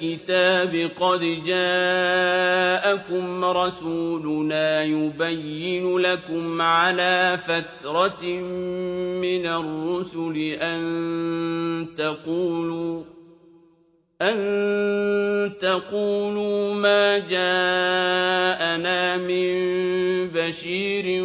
الكتاب قد جاءكم رسولنا يبين لكم على فترة من الرسل أن تقولوا أن تقولوا ما جاءنا من بشير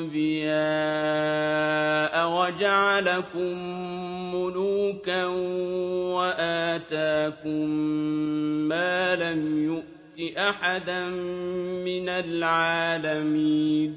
أنبياء وجعلكم ملوكا وآتاكم ما لم يؤت أحدا من العالمين